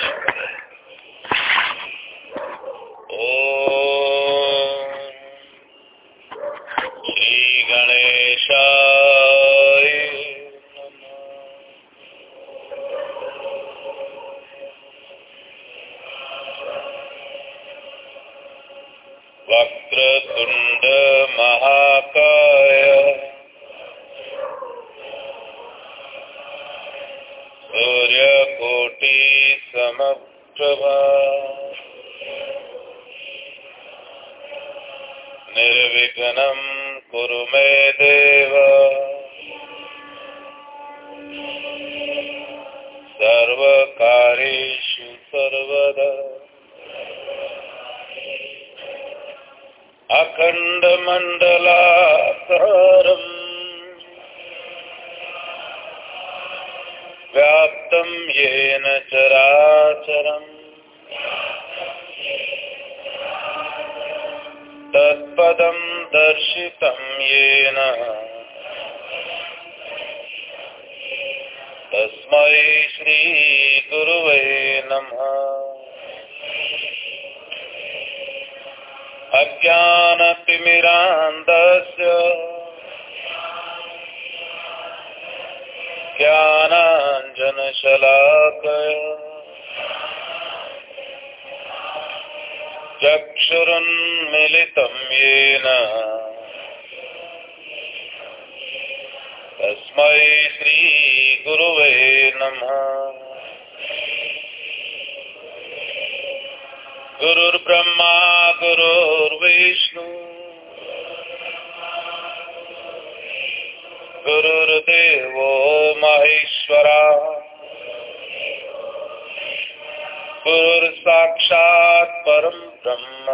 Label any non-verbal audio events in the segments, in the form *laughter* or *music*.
Yes. *laughs* ज्ञानाञ्जनशलाकम् चक्षुरुन्मिलितं येन तस्मै श्रीगुरुवे नमः। गुरुर्ब्रह्मा गुरुर्विष्णु। गुरुर्देव महेश्वरा। गुरुर्साक्षात् परम ब्रह्म।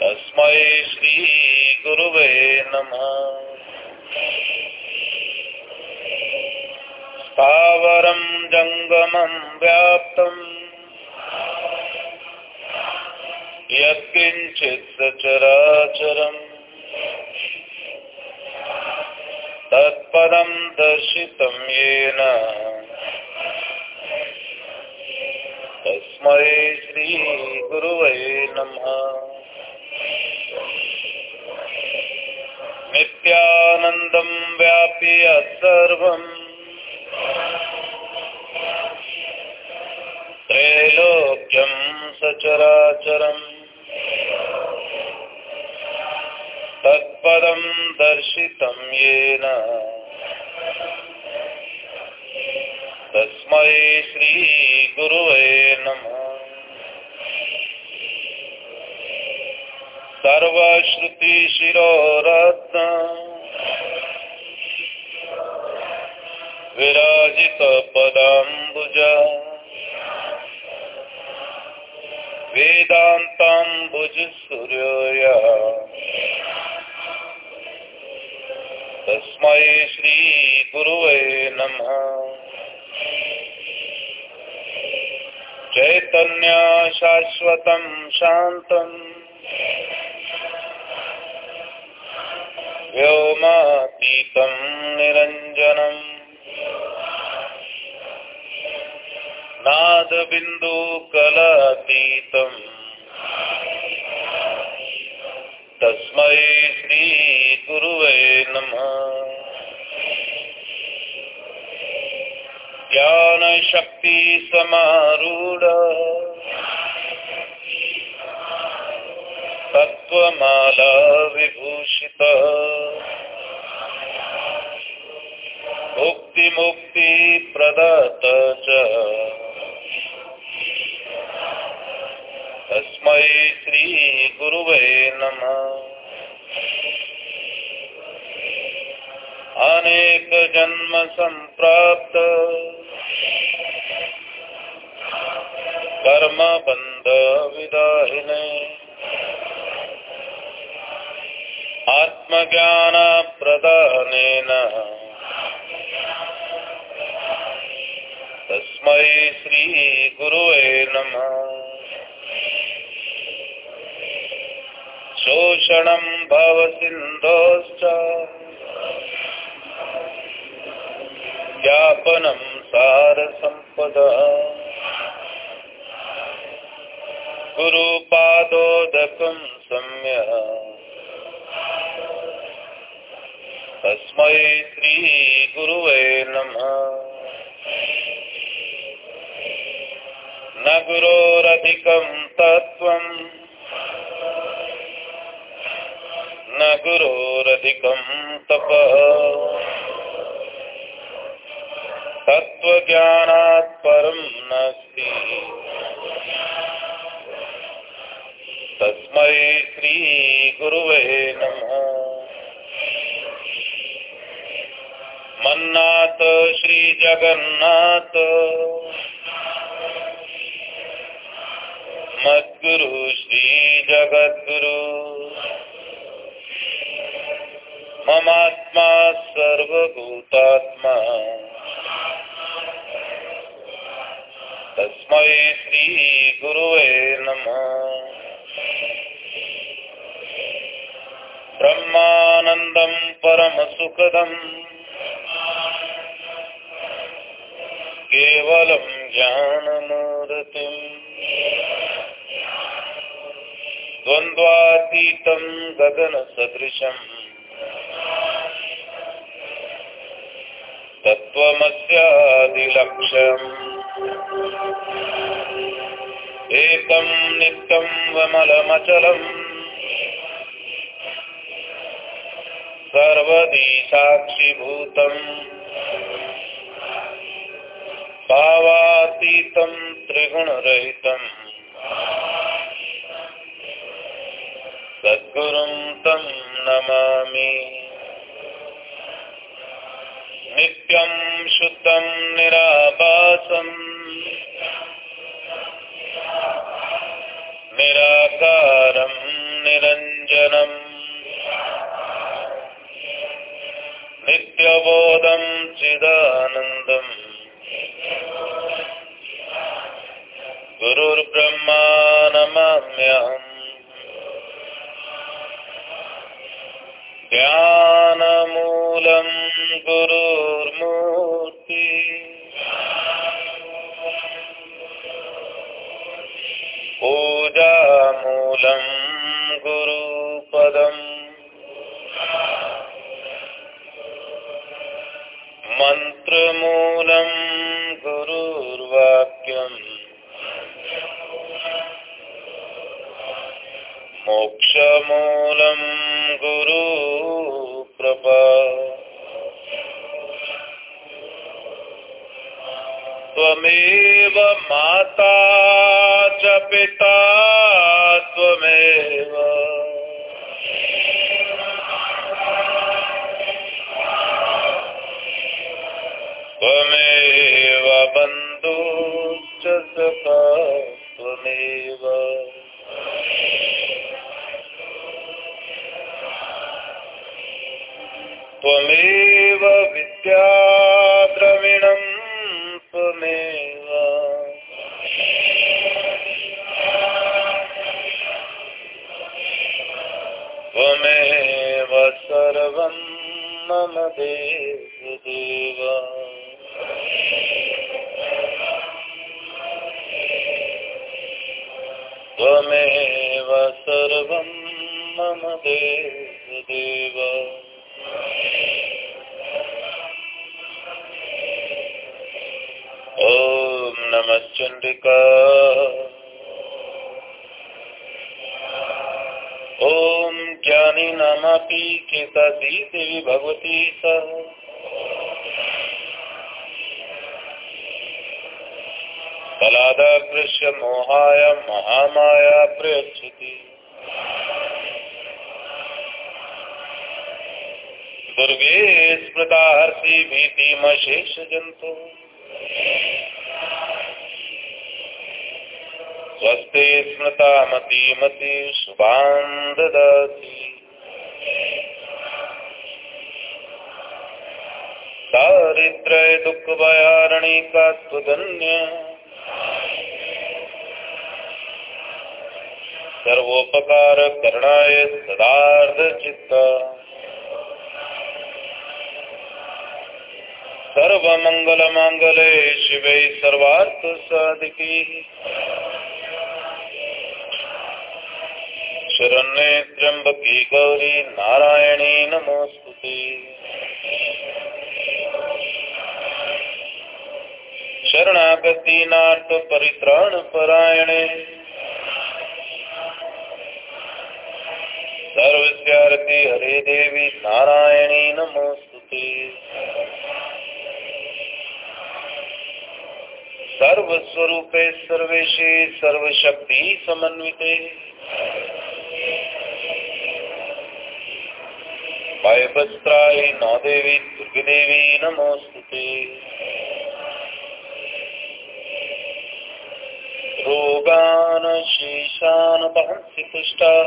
तस्म श्री नमः। नम जङ्गमं जंगम यत्किञ्चित् सचराचरम्। परं दर्शितं येन। तस्मै श्रीगुरुवे नमः। नित्यानन्दं व्यापि यत्सर्वम् त्रैलोक्यं सचराचरम् तत्पदं दर्शितं येन। तस्मै श्री गुरुवे नमः। सर्वश्रुति शिरोरत्न। विराजित सर्वश्रुतिशिरोरत्न विराजितपदाम्बुज वेदान्ताम्बुजसूर्यया तस्मै श्री गुरुवे नमः। चैतन्य शाश्वत शांतम व्योमातीतम निरंजन नाद तस्म श्री गुरुवे नमः शक्ति समारूढ़। तत्वमाला विभूषित। मुक्ति मुक्ति प्रदत्त तस्म श्री गुरव नम। अनेक जन्म संप्राप्त कर्म बंध विदाहिने। आत्मज्ञान प्रदानेन तस्मै श्रीगुरुवे नमः। शोषणं भवसिन्धोश्च ज्ञापनं सारसम्पदा। गुरुपादोदकं सम्यः तस्मै श्रीगुरुवे नमः। न गुरोरधिकं तत्त्वम् न गुरोरधिकं तपः। तत्त्वज्ञानात् परं नास्ति तस्मै श्रीगुरुवे नमः। मन्नाथ श्रीजगन्नाथ मद्गुरु श्रीजगद्गुरु ममात्मा सर्वभूतात्मा। तस्मै श्रीगुरुवे नमः। ब्रह्मानन्दं परमसुखदम्। केवलं ज्ञानमूर्तिम्। द्वन्द्वातीतं गगनसदृशम्। तत्त्वमस्यादिलक्ष्यम् एकं नित्यं वमलमचलम् सर्वदी साक्षिभूतम्। भावातीतं त्रिगुणरहितम्। सद्गुरुं तं नमामि। नित्यं शुद्धं निराभासम् निराकारं निरञ्जनम्। चिदानन्दम् गुरुर्ब्रह्मा नमाम्यहम्। सर्वं मम देवदेव। ॐ ज्ञानिनामपि केतसी देवी भगवती सह। बलादकृष्य मोहाय महामाया प्रयच्छति। दुर्गे स्मृता हर्षि भीतिमशेष जन्तु। स्वस्ते स्मृता मती मती ददाति दारिद्र्य दुःखभयारणिका त्वदन्य सर्वोपकार करणाय सदार्थ चित्त सर्वमङ्गलमाङ्गले शिवे सर्वार्थसाधिकी शरण्ये त्र्यम्बकी गौरी नारायणी नमोऽस्तु शरणागतिनाथ परित्राणपरायणे सर्वस्यारति हरे देवी नारायणी नमोस्तुते। सर्वस्वरूपे सर्वेशे सर्वशक्ति समन्विते। भयवस्त्राय नौ देवी दुर्गदेवी नमोस्तुते। रोगान शेषान पहंसि तुष्टा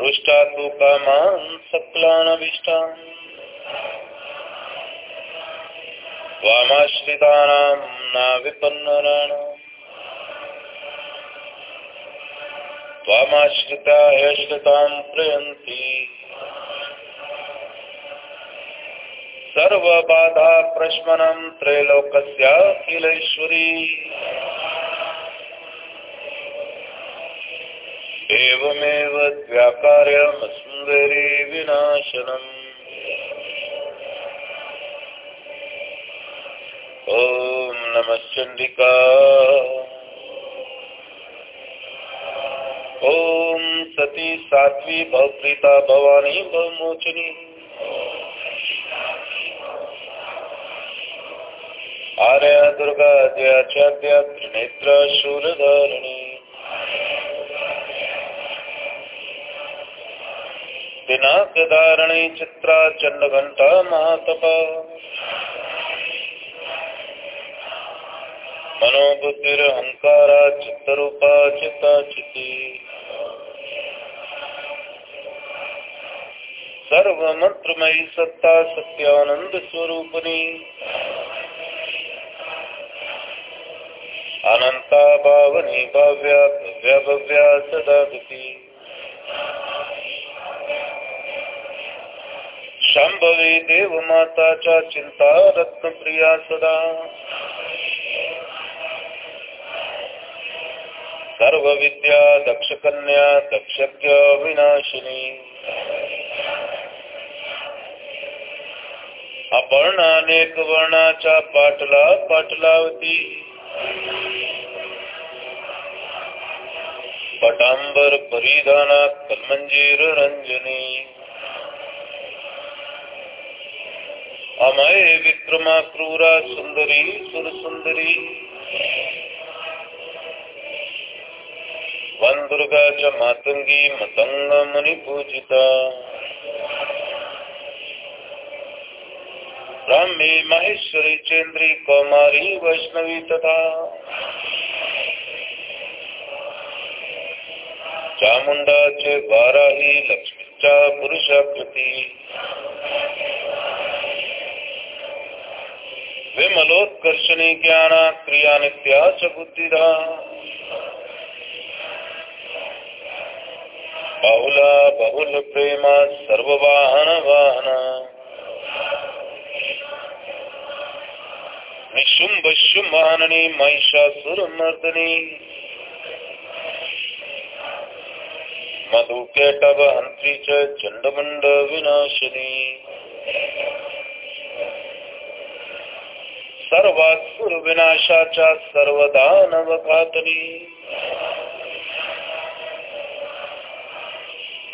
रुष्टा तु कामान् सक्लानभिष्टान् त्वामाश्रितानां नाविपन्नराणाम् त्वामाश्रिता ह्यश्रितां प्रयन्ति। सर्वबाधा प्रश्मनं त्रैलोकस्याखिलेश्वरी एवमेव द्व्याकार्यमसुन्दरी विनाशनम्। ॐ नमश्चण्डिका ॐ सती सात्वी भवप्रीता भवानी भवमोचनी आर्या दुर्गा जयाचार्या त्रिनेत्र शूलधारिणी। दिनाकधारणी चित्रा चण्डघण्टा महातपा। मनोबुद्धिरहङ्कारा चित्तरूपा चित्ता चिति सर्वमन्त्रमयी सत्ता सत्यानंद स्वरूपिणी। अनंता भावनी भव्या भव्या भव्या सदा दुखी। शांभवी देव माताच्या चिंता रत्नप्रिया सदा। सर्व विद्या दक्ष कन्या दक्षज्ञ विनाशिनी अपर्ण अनेक वर्णाच्या पाटला पाटलावती। पटांबर परिधानात कलमंजीर रंजनी। अमय विक्रमा क्रूरा सुंदरी सुर सुंदरी दुर्गा च मातंगी मतंग मुनि पूजिता। ब्राह्मी महेश्वरी चेन्द्री कौमारी वैष्णवी तथा। चामुंडा चे वाराही लक्ष्मीच्या पुरुषाकृती। विमलोत्कर्षणी ज्ञाना क्रिया नित्या च बुद्धिदा। बहुला बहुल प्रेम सर्ववाहन वाहन। निशुंभ शुंभाननी महिषासुरमर्दनी मधुकेटव हंत्री च चंडमुंड विनाशिनी। सर्वासुर विनाशाच्या सर्वदानव घातनी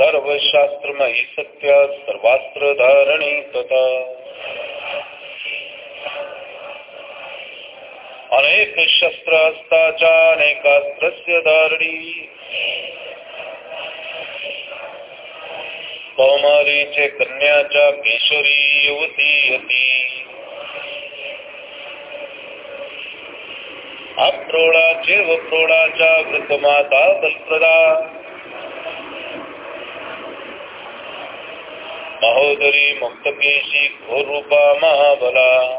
सर्वशास्त्रमयी सत्या सर्वास्त्र धारणी तथा। अनेक शस्त्र हस्ताच्या अनेकास्त्रस्य धारणी कन्या कन्याच्या केशरी युवती यती अप्रोळाचे व प्रौढाच्या वृद्धमाता बलप्रदा महोदरी मुक्तकेशी घोरूपा महाबला।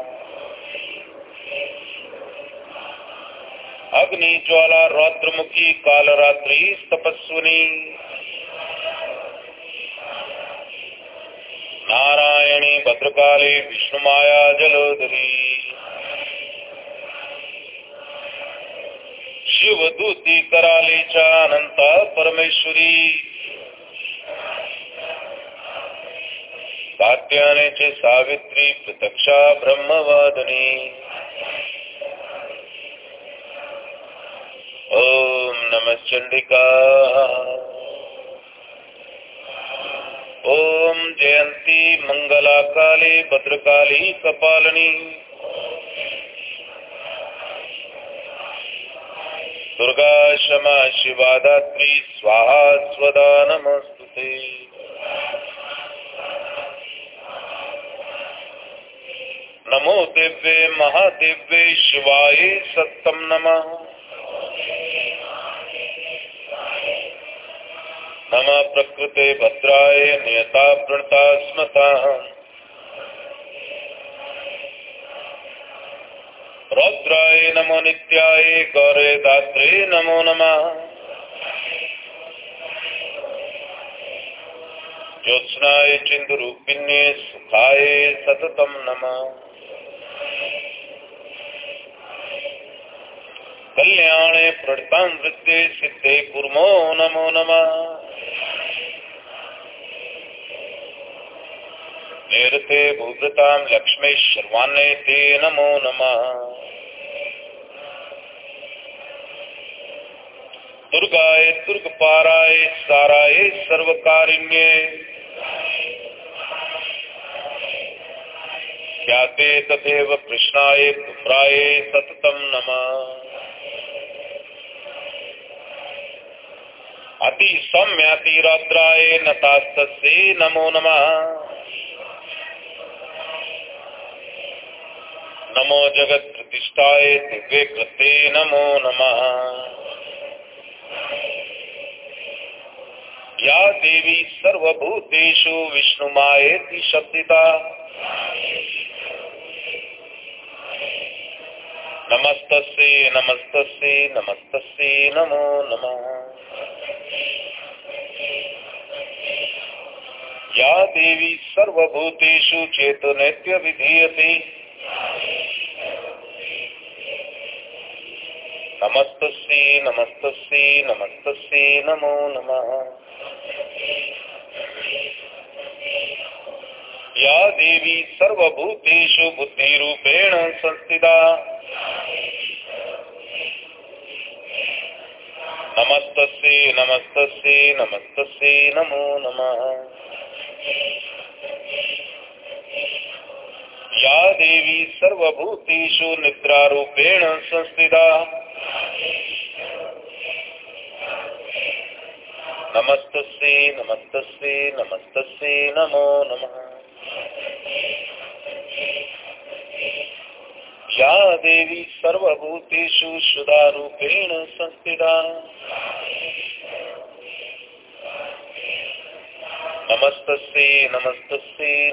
अग्निज्वाला रौद्रमुखी कालरात्री तपस्विनी। नारायणी भद्रकाली विष्णुमाया जलोदरी। शिवदूती करालीच्या अनंत परमेश्वरी। कात्यानेचे सावित्री प्रत्यक्षा ब्रह्मवादनी। ओम नमश्चंडिका ओम जयंती मंगला काली भद्रकाली कपालनी। दुर्गा क्षमा शिवादात्री, स्वाहा स्वदा नमस्तुते नमो दिव्ये महादिव्ये शिवाय सत्तम नमः। नम प्रकृते भद्राय नियता प्रणता स्मता। रौद्राय नमो नित्याय गौरे दात्रे नमो नमः। ज्योत्स्नाय चिन्दुरूपिण्ये सुखाय सततं नमः। कल्याणे प्रणतां वृद्धे सिद्धे कुर्मो नमो नमः। निरते लक्ष्मी शर्वाणे ते नमो नमः। दुर्गाय, दुर्गपाराय, साराय सर्वकारिण्ये। ख्याते तथैव कृष्णाय, पुत्राय सततं नमः। अति सौम्यातिराद्राय नतास्तस्यै नमो नमः। नमो जगत प्रतिष्ठाए दिव्य कृते नमो नमः। या देवी सर्वभूतेषु विष्णुमायेति शब्दिता। नमस्तस्ये नमस्तस्ये नमस्तस्ये, नमो नमः। या देवी सर्वभूतेषु चेतनेत्य विधीयते नमस्तस्ये नमस्तस्ये नमस्तस्ये, नमो नमः। या देवी सर्वभूतेषु बुद्धिरूपेण संस्थिता। नमस्तस्ये नमस्तस्ये नमस्तस्ये, नमो नमः। या देवी सर्वभूतेषु निद्रारूपेण संस्थिता। नमस्तस्ये नमस्तस्ये नमस्तस्ये, नमो नमः। या देवी सर्वभूतेषु सुधारूपेण संस्थिता। नमस्तस्ये नमस्तस्ये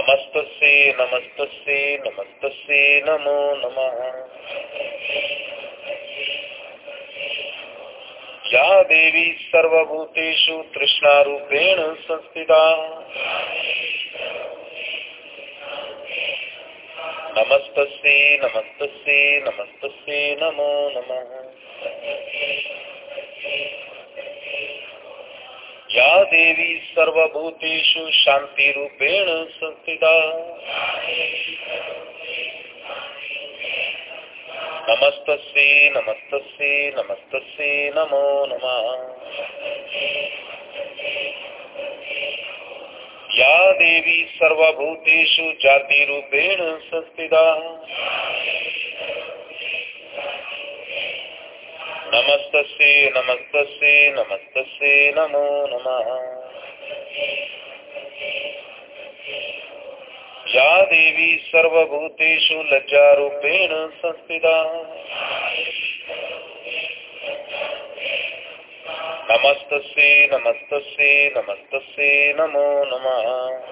नमस्तस्ये नमस्तस्ये नमस्तस्ये, नमो नमः। या देवी सर्वभूतेषु तृष्णारूपेण संस्थिता। नमस्तस्ये नमस्तस्ये नमस्तस्ये, नमो नमः। या देवी सर्वभूतेषु शान्तिरूपेण संस्थिता। नमस्तस्ये नमस्तस्ये नमस्तस्ये, नमो नमः। या देवी सर्वभूतेषु जातिरूपेण संस्थिता। नमस्तस्ये नमस्तस्ये नमस्तस्ये, नमो नमः। या देवी सर्वभूतेषु लज्जारूपेण संस्थिता। नमस्तस्ये नमस्तस्ये नमस्तस्ये, नमो नमः।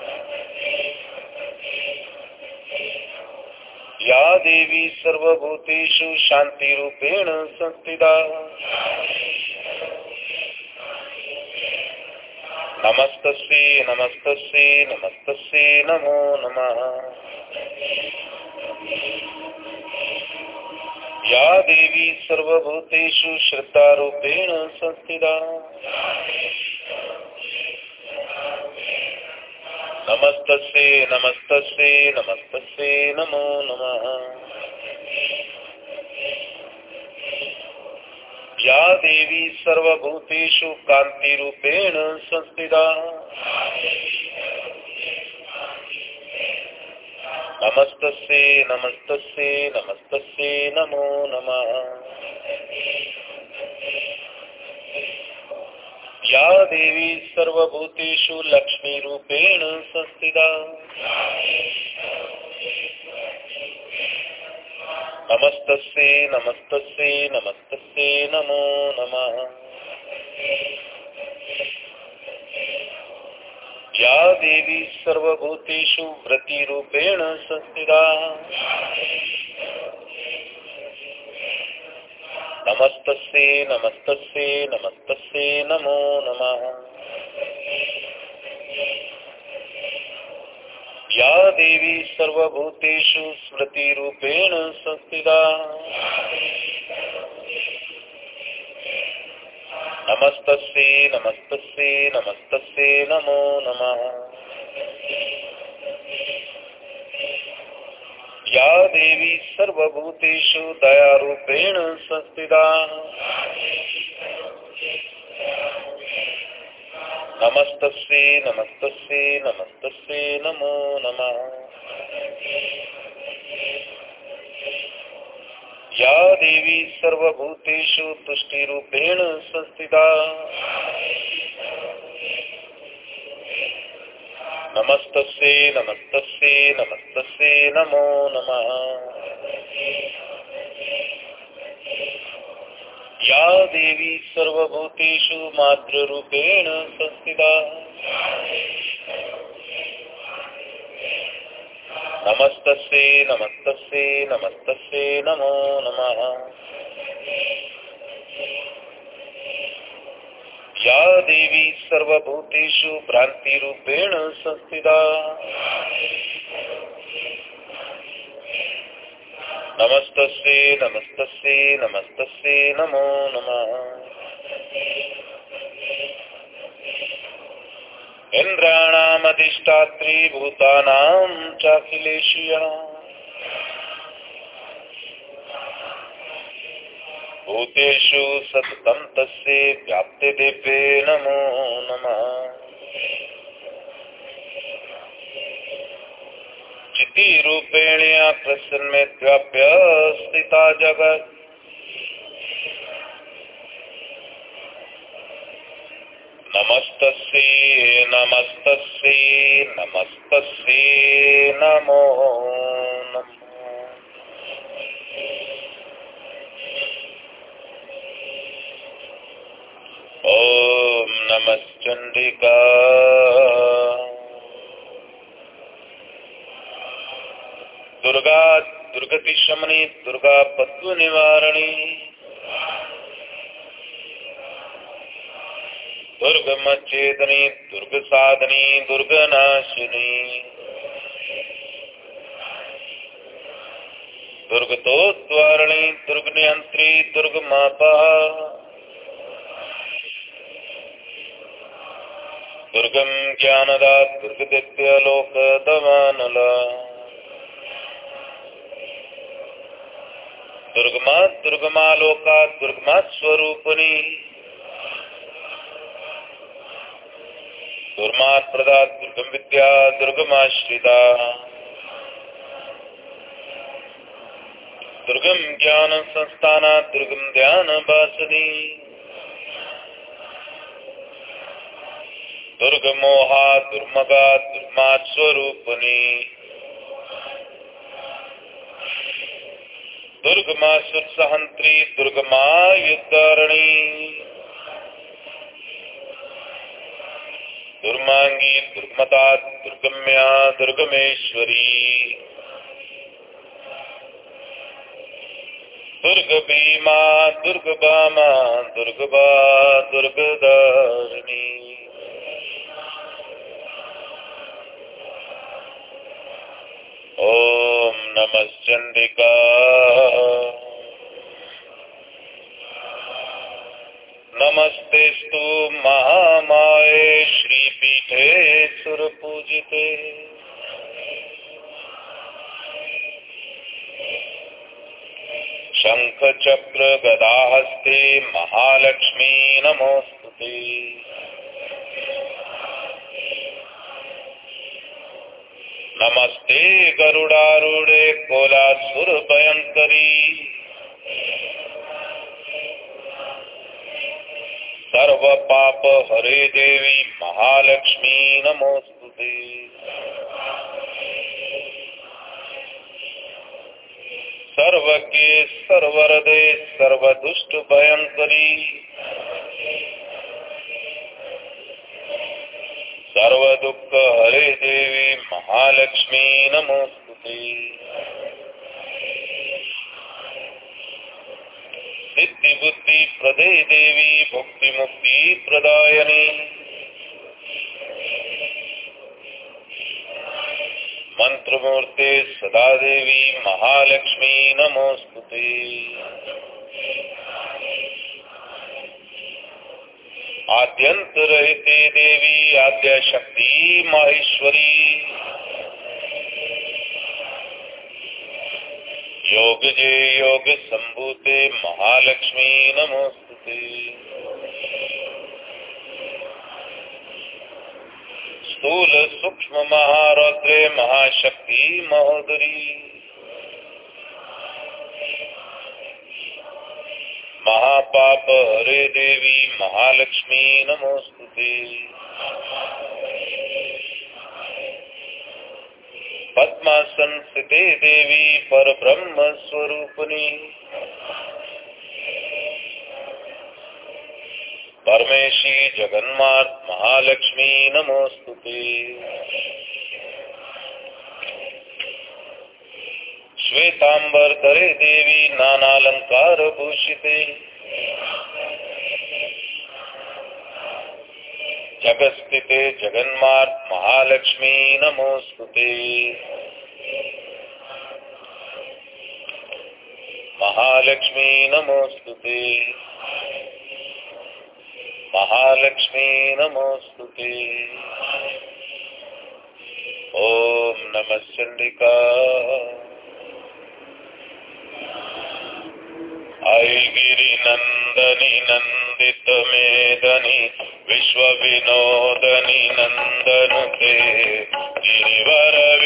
या देवी सर्वभूतेषु शान्तिरूपेण संस्थिता। नमस्तस्ये नमस्तस्ये नमस्तस्ये, नमो नमः। या देवी सर्वभूतेषु श्रद्धारूपेण संस्थिता। नमस्तस्ये नमस्तस्ये नमस्तस्ये नमो नमः। या देवी सर्वभूतेषु कान्तिरूपेण संस्थिता। नमस्तस्ये नमस्तस्ये नमस्तस्ये नमो नमः। या देवी सर्वभूतेषु लक्ष्मीरूपेण संस्थिता। नमस्तस्ये नमस्तस्ये नमस्तस्ये नमो नमः। या देवी सर्वभूतेषु व्रतिरूपेण संस्थिता। नमस्तस्ये नमस्तस्ये नमस्तस्ये, नमो नमः। या देवी सर्वभूतेषु स्मृतिरूपेण संस्थिता। नमस्तस्ये नमस्तस्ये नमस्तस्ये, नमो नमः। या देवी सर्वभूतेषु दयारूपेण संस्थिता नमस्तस्ये नमस्तस्ये नमस्तस्ये, नमो नमः। या देवी सर्वभूतेषु तुष्टिरूपेण संस्थिता नमस्तस्ये नमस्तस्ये नमस्तस्ये, नमो नमः। या देवी सर्वभूतेषु मातृरूपेण संस्थिता। नमस्तस्ये नमस्तस्ये नमस्तस्ये, नमो नमः। या देवी सर्वभूतेषु भ्रान्तिरूपेण संस्थिता। नमस्तस्ये नमस्तस्ये नमस्तस्ये नमो नमः। इन्द्राणामधिष्ठात्री भूतानां भूतेषु सततं तस्य व्याप्तिदिव्ये नमो नमः। चितिरूपेण प्रसन्मेत्याप्य स्थिता जगत्। नमस्तस्ये नमस्तस्ये नमस्तस्ये नमो नमः। नमश्चण्डिका दुर्गा दुर्गतिशमनी दुर्गा पद्मनिवारणी। दुर्गमच्चेदनी दुर्गसाधनी दुर्गनाशिनी। दुर्गतोद्वारणी दुर्ग दुर्गमाता। दुर्गम ज्ञानदा दुर्गदित्यलोकदवानला दुर्गमात् दुर्गमालोकात् दुर्गमात् स्वरूपिणी। दुर्मात् प्रदात् दुर्गम विद्या दुर्गमाश्रिता। दुर्गम ज्ञान संस्थानात् दुर्गम ध्यान वासनी दुर्गमोहा, दुर्मगा दुर्मात स्वरूपनी दुर्गमा सुत्सहंत्री दुर्गमा युद्धारणी दुर्मांगी दुर्मता दुर्गम्या, दुर्गमेश्वरी। दुर्ग भीमा दुर्ग बामा दुर्गबा दुर्गदारिणी। ॐ नमश्चण्डिका नमस्तेस्तु महामाये श्रीपीठे सुरपूजिते। शङ्खचक्र गदाहस्ते महालक्ष्मी नमोऽस्तु नमस्ते गरुडारूढे कोलासुर भयङ्करी सर्व पाप हरे देवी महालक्ष्मी नमोस्तु ते सर्वज्ञे सर्वरदे सर्वदुष्ट भयंकरी सर्व दुख हरे देवी महालक्ष्मी नमोस्तु सिद्धि बुद्धि प्रदे देवी भक्ति मुक्ति प्रदायनी। मंत्रमूर्ते सदा देवी महालक्ष्मी नमोस्तुते। आद्यंत रहते देवी आद्य शक्ति माहेश्वरी। योग जे योग संभूते महालक्ष्मी नमोस्तुते। स्थूल सूक्ष्म महारौद्रे महाशक्ति महोदरी। महापाप हरे देवी महालक्ष्मी नमोस्तुते। पद्मासन स्थिते देवी पर ब्रह्म स्वरूपनी परमेशी जगन्मात महालक्ष्मी नमोस्तुते श्वेतांबर करे देवी, नानालंकार भूषिते। जगस्थिते जगन्मार्ग महालक्ष्मी नमोस्तुते महालक्ष्मी नमोऽस्तु ते। महालक्ष्मी नमोऽस्तु ते। ॐ नमश्चण्डिका ऐगिरिनन्दनि नन्दितमेदनि विश्वविनोदनि नन्दनुते। गिरिवर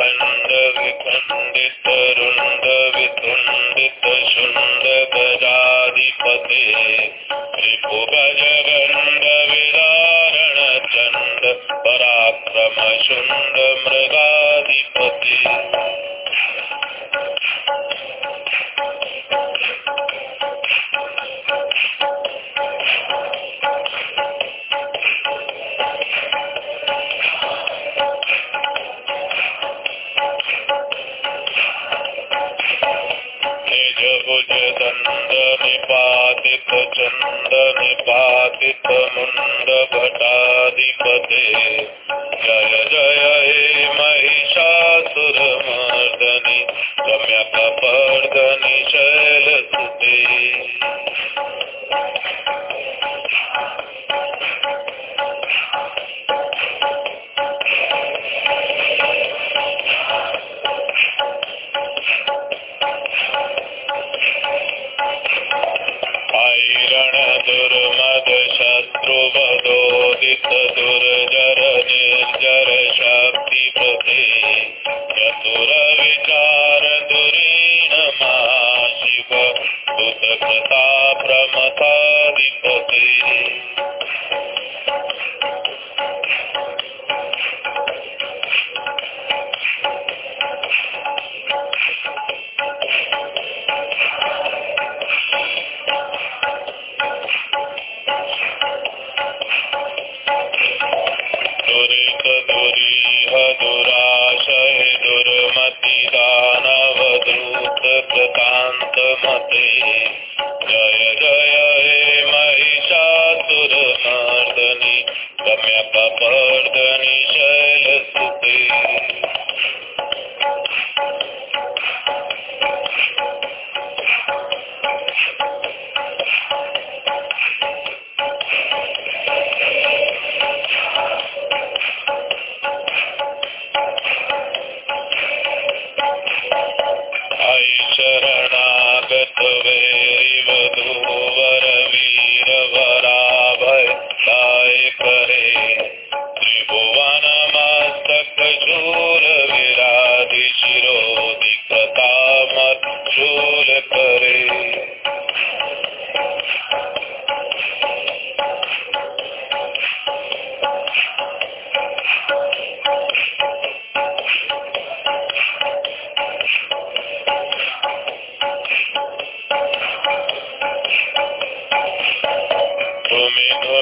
ऐशतखण्ड विखण्डित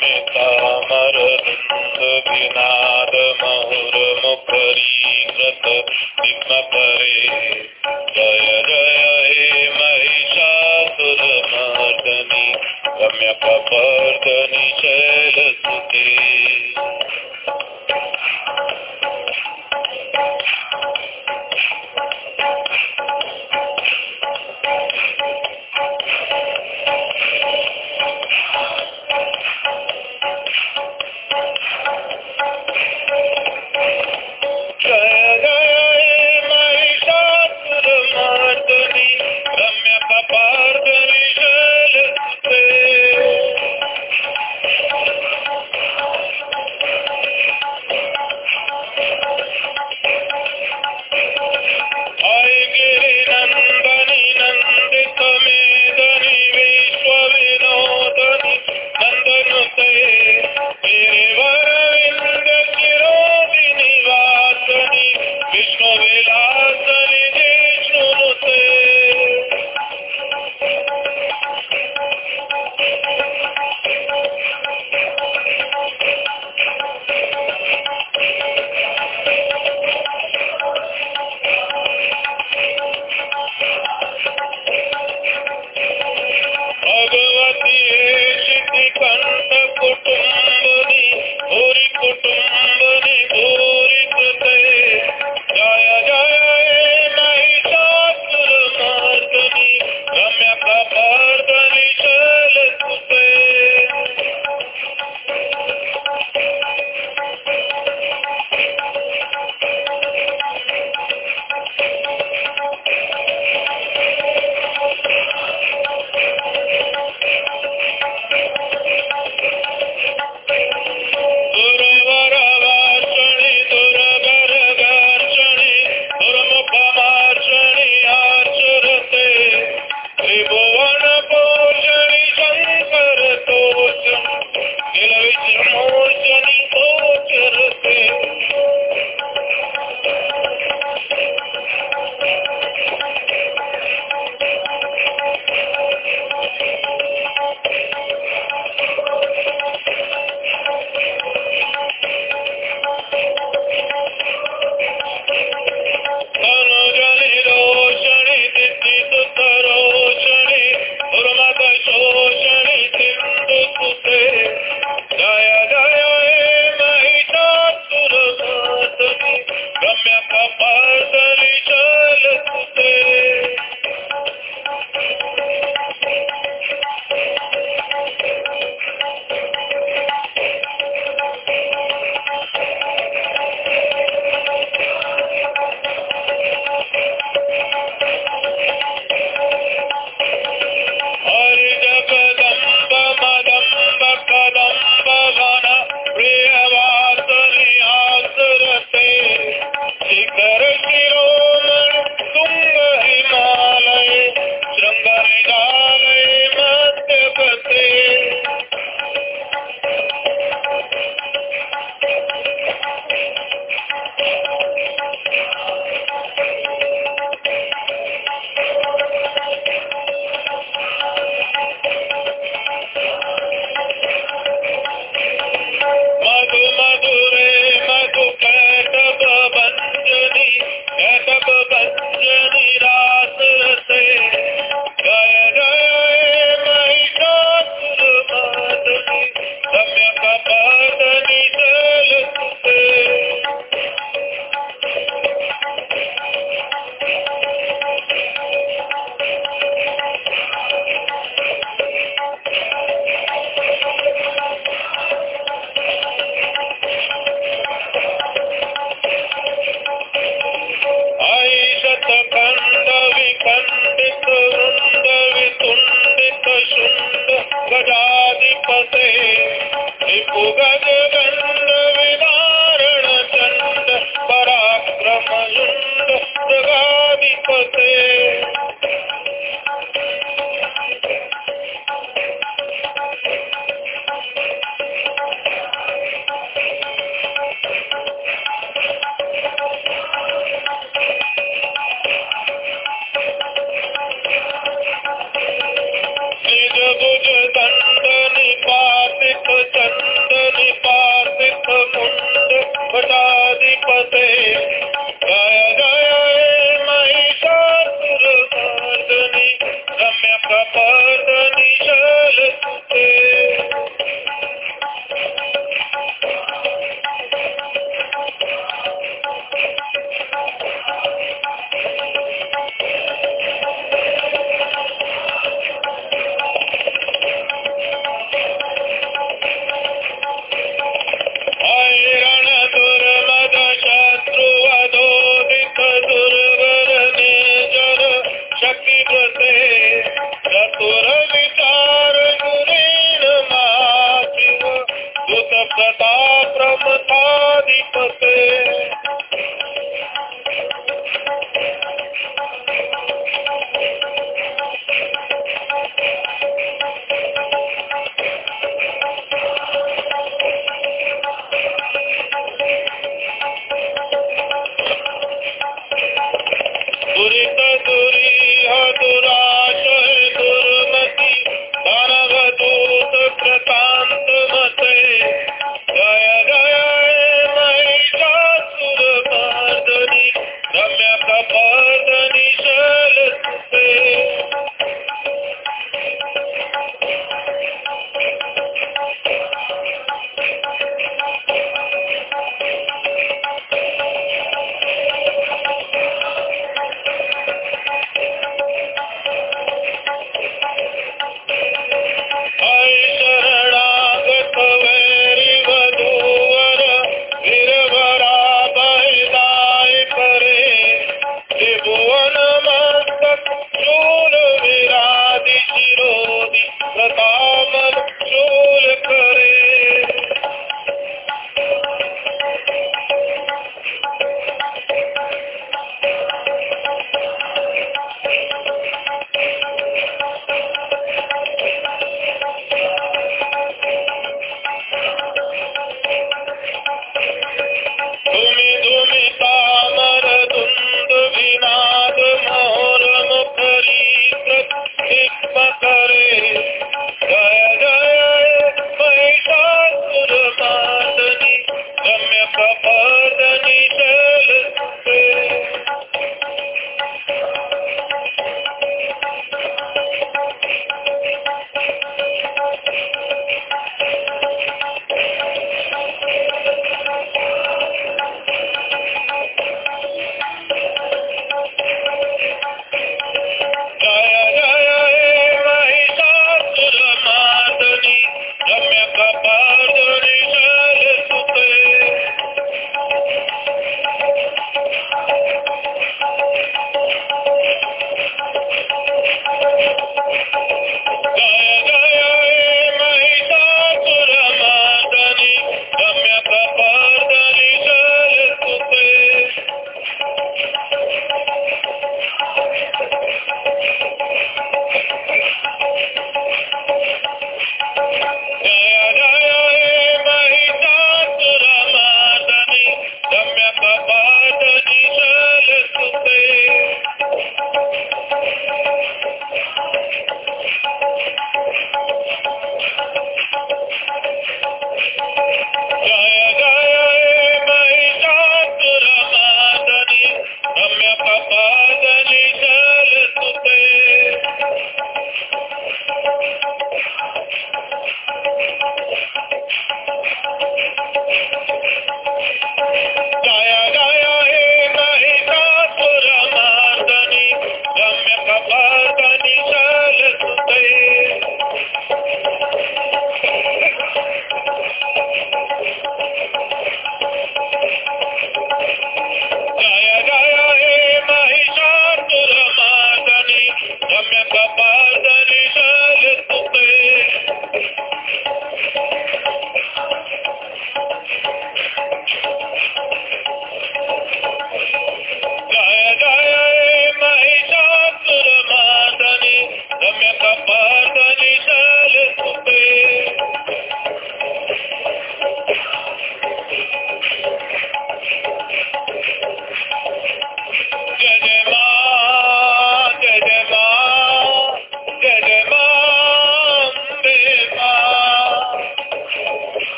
मिता मर बिंद विनाद मुहर मुखरी कृत दिग्म परे